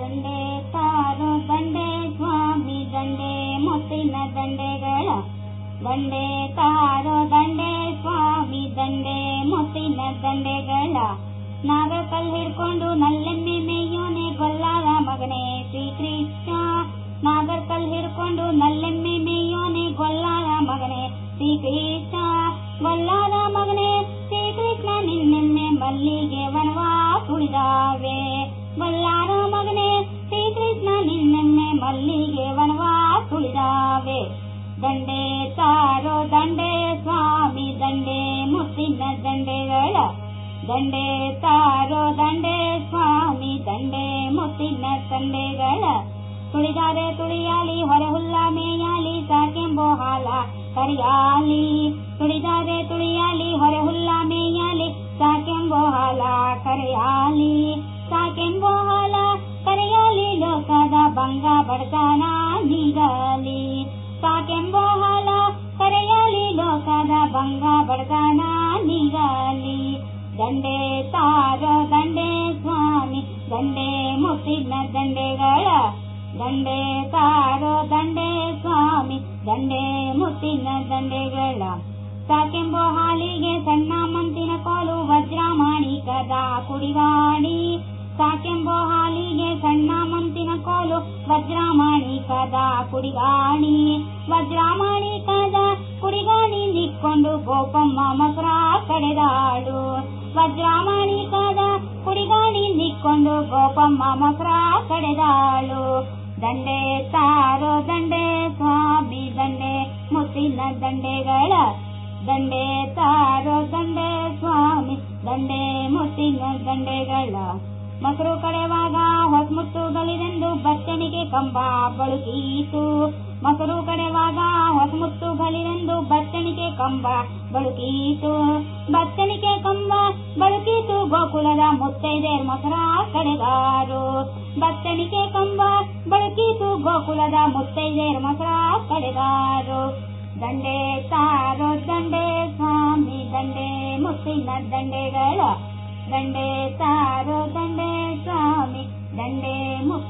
ದಂಡೆ ತಾರೋ ದಂಡೆ ಸ್ವಾಮಿ ದಂಡೆ ಮುತ್ತಿನ ದಂಡೆಗಳ ದಂಡೆ ತಾರೋ ದಂಡೆ ಸ್ವಾಮಿ ದಂಡೆ ಮುತ್ತಿನ ದಂಡೆಗಳ ನಾಗಕಲ್ ಹಿಡ್ಕೊಂಡು ನಲ್ಲೆಮ್ಮೆ ಮೇಯೋನೆ ಗೊಲ್ಲಾರ ಮಗನೇ ಶ್ರೀಕೃಷ್ಣ. ನಾಗರ್ಕಲ್ ಹಿಡ್ಕೊಂಡು ನಲ್ಲೆಮ್ಮೆ ಮೇಯೋನೆ ಗೊಲ್ಲಾರ ಮಗನೇ ಶ್ರೀಕೃಷ್ಣ. ಗೊಲ್ಲಾರ ಮಗನೇ ಶ್ರೀಕೃಷ್ಣ, ನಿನ್ನೆಮ್ಮೆ ಮಲ್ಲಿಗೆ ವನವಾ ತುಳಿದಾವೆ ಶ್ರೀಕೃಷ್ಣ ನಿನ್ನೆಮ್ಮೆ ಮಲ್ಲಿಗೆ ವನವಾ ತುಳಿದಾವೆ ದಂಡೆ ತಾರೋ ದಂಡೆ ಸ್ವಾಮಿ, ದಂಡೆ ಮುತ್ತಿನ ದಂಡೆಗಳ. ದಂಡೆ ತಾರೋ ದಂಡೆ ಸ್ವಾಮಿ, ದಂಡೆ ಮುತ್ತಿನ ದಂಡೆಗಳ. ತುಳಿದಾರೆ ತುಳಿಯಾಲಿ ಹೊರೆ ಹುಲ್ಲ ಮೇಯಾಲಿ, ಸಾಕೆಂಬೋ ಹಾಲ ಕರಿಯಾಲಿ. ತುಳಿದಾರೆ ತುಳಿಯಾಲಿ ಹೊರೆ ಹುಲ್ಲ ಮೇಯಾಲಿ, ಸಾಕೆಂಬೋ ಹಾಲ ಕರೆಯಾಲಿ. ಸಾಕೆಂಬೋ ಹಾಲ ಭಂಗ ಬಡತನ ನೀಗಲಿ ಸಾಕೆಂಬೋ ಹಾಲ ಕರೆಯಲಿ ಲೋಕದ ಭಂಗ ಬಡತನ ನೀಗಲಿ ದಂಡೆ ತಾರ ದಂಡೆ ಸ್ವಾಮಿ, ದಂಡೆ ಮುತ್ತಿನ ದಂಡೆಗಳ. ದಂಡೆ ತಾರೋ ದಂಡೆ ಸ್ವಾಮಿ, ದಂಡೆ ಮುತ್ತಿನ ದಂಡೆಗಳ. ಸಾಕೆಂಬೋ ಹಾಲಿಗೆ ಸಣ್ಣ ಮಂತಿನ ಕೋಲು, ವಜ್ರ ಮಾಣಿಕದ ಕುಡಿಗಾಡಿ ಸಾಕೆಂಬೋ ಹಾಲಿಗೆ ಸಣ್ಣ ಮಂತಿನ ಕೋಲು. ವಜ್ರ ಮಾಣಿಕದ ಕುಡಿಗಾಣಿ. ವಜ್ರ ಮಾಣಿಕದ ಕುಡಿಗಾಣಿ ನಿಕ್ಕೊಂಡು ಗೋಪಮ್ಮ ಮಕರ ಕಡೆದಾಳು ವಜ್ರ ಮಾಣಿಕದ ಕುಡಿಗಾಣಿ ನಿಕ್ಕೊಂಡು ಗೋಪಮ್ಮ ಮಕರ ಕಡೆದಾಳು. ದಂಡೆ ತಾರೋ ದಂಡೆ ಸ್ವಾಮಿ, ದಂಡೆ ಮುತ್ತಿನ ದಂಡೆಗಳ. ದಂಡೆ ತಾರೋ ದಂಡೆ ಸ್ವಾಮಿ, ದಂಡೆ ಮುತ್ತಿನ ದಂಡೆಗಳ. ಮಕರು ಕಡೆವಾಗ ಹೊಸಮುತ್ತು ಗಲಿದೆಂದು ಬಚ್ಚಣಿಗೆ ಕಂಬ ಬಳುಕೀತು. ಮೊಸರು ಕಡೆವಾಗ ಹೊಸಮುತ್ತು ಗಲಿದೆಂದು ಬಚ್ಚಣಿಗೆ ಕಂಬ ಬಳುಕೀತು. ಬಚ್ಚಣಿಗೆ ಕಂಬ ಬಳುಕೀತು, ಗೋಕುಲದ ಮುತ್ತೈದೆ ಮೊಸರ ಕಡೆಗಾರು. ಬಚ್ಚಣಿಗೆ ಕಂಬ ಬಳುಕೀತು, ಗೋಕುಲದ ಮುತ್ತೈದೆ ಮೊಸರ ಕಡೆಗಾರು. ದಂಡೆ ತಾರೋ, ದಂಡೆ ಸ್ವಾಮಿ, ದಂಡೆ ಮುತ್ತಿನ ದಂಡೆಗಳ दण्डे तारो दण्डे डण्डे स्वामी डण्डे मुन